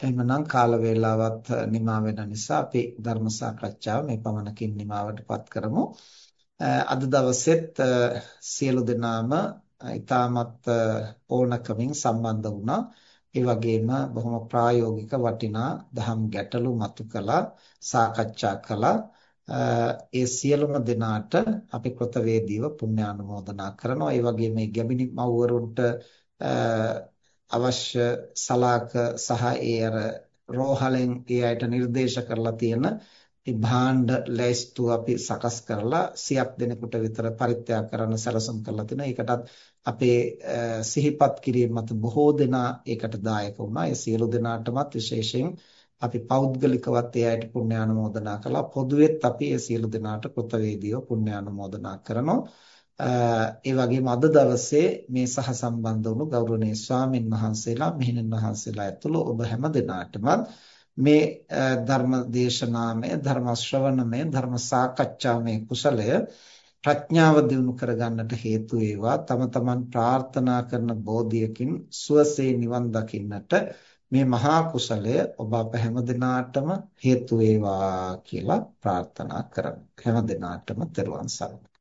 එහෙමනම් කාල වේලාවත් නිමා වෙන නිසා අපි ධර්ම සාකච්ඡාව මේ පමණකින් නිමාවටපත් කරමු. අද දවසෙත් සියලු දෙනාම ඊටමත් ඕනකමින් සම්බන්ධ වුණා. ඒ වගේම බොහොම ප්‍රායෝගික වටිනා දහම් ගැටලු මතු කළා, සාකච්ඡා කළා. ඒ සියලුම දෙනාට අපි කෘතවේදීව පුණ්‍යානුමෝදනා කරනවා. ඒ වගේම මේ ගැබිනි මව්වරුන්ට අවශ්‍ය සලාක සහ ඒ අර රෝහලෙන් ඒ අයට නිර්දේශ කරලා තියෙන ඒ භාණ්ඩ ලැයිස්තු අපි සකස් කරලා සියක් දෙනෙකුට විතර පරිත්‍යාග කරන්න සැලසුම් කරලා තිනවා. ඒකටත් අපේ සිහිපත් කිරීම මත බොහෝ දෙනා ඒකට දායක වුණා. ඒ සියලු දෙනාටමත් විශේෂයෙන් අපි පෞද්ගලිකවත් ඒ අයට පුණ්‍යානුමෝදනා කළා. පොදුවෙත් අපි ඒ සියලු දෙනාට කෘතවේදීව පුණ්‍යානුමෝදනා කරනවා. ඒ වගේම අද දවසේ මේ සහ සම්බන්ධ වුණු ගෞරවනීය ස්වාමින් වහන්සේලා මෙහෙණින් වහන්සේලා ඇතුළු ඔබ හැම දෙනාටම මේ ධර්ම දේශනාමය ධර්ම ශ්‍රවණමය ධර්ම සාකච්ඡාමය කුසලය ප්‍රඥාව දිනු කරගන්නට හේතු වේවා. තම තමන් ප්‍රාර්ථනා කරන බෝධියකින් සුවසේ නිවන් දකින්නට මේ මහා කුසලය ඔබ අප හැම දිනාටම හේතු වේවා කියලා ප්‍රාර්ථනා කරමු. හැම දිනාටම තෙරුවන් සරණයි.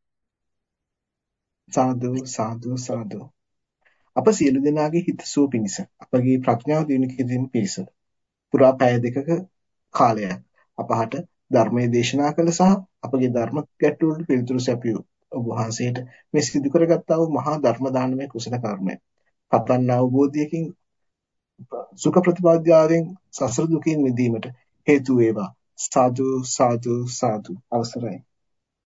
සාදු සාදු සාදු. අප සියලු දෙනාගේ හිතසුව පිණිස අපගේ ප්‍රඥාව දිනු කිරීම පිණිස පුරා පැය දෙකක කාලයක් අපහට ධර්මයේ දේශනා කළ සහ අපගේ ධර්ම ගැටලුවලට පිළිතුරු සැපයූ ඔබ වහන්සේට මේ සිදු කරගත්තා වූ මහා ධර්ම දානමය කුසල කර්මය. පතන් අවබෝධයකින් සුඛ ප්‍රතිපදාවෙන් සසර දුකින් මිදීමට හේතු වේවා. සාදු සාදු සාදු. අවසරයි.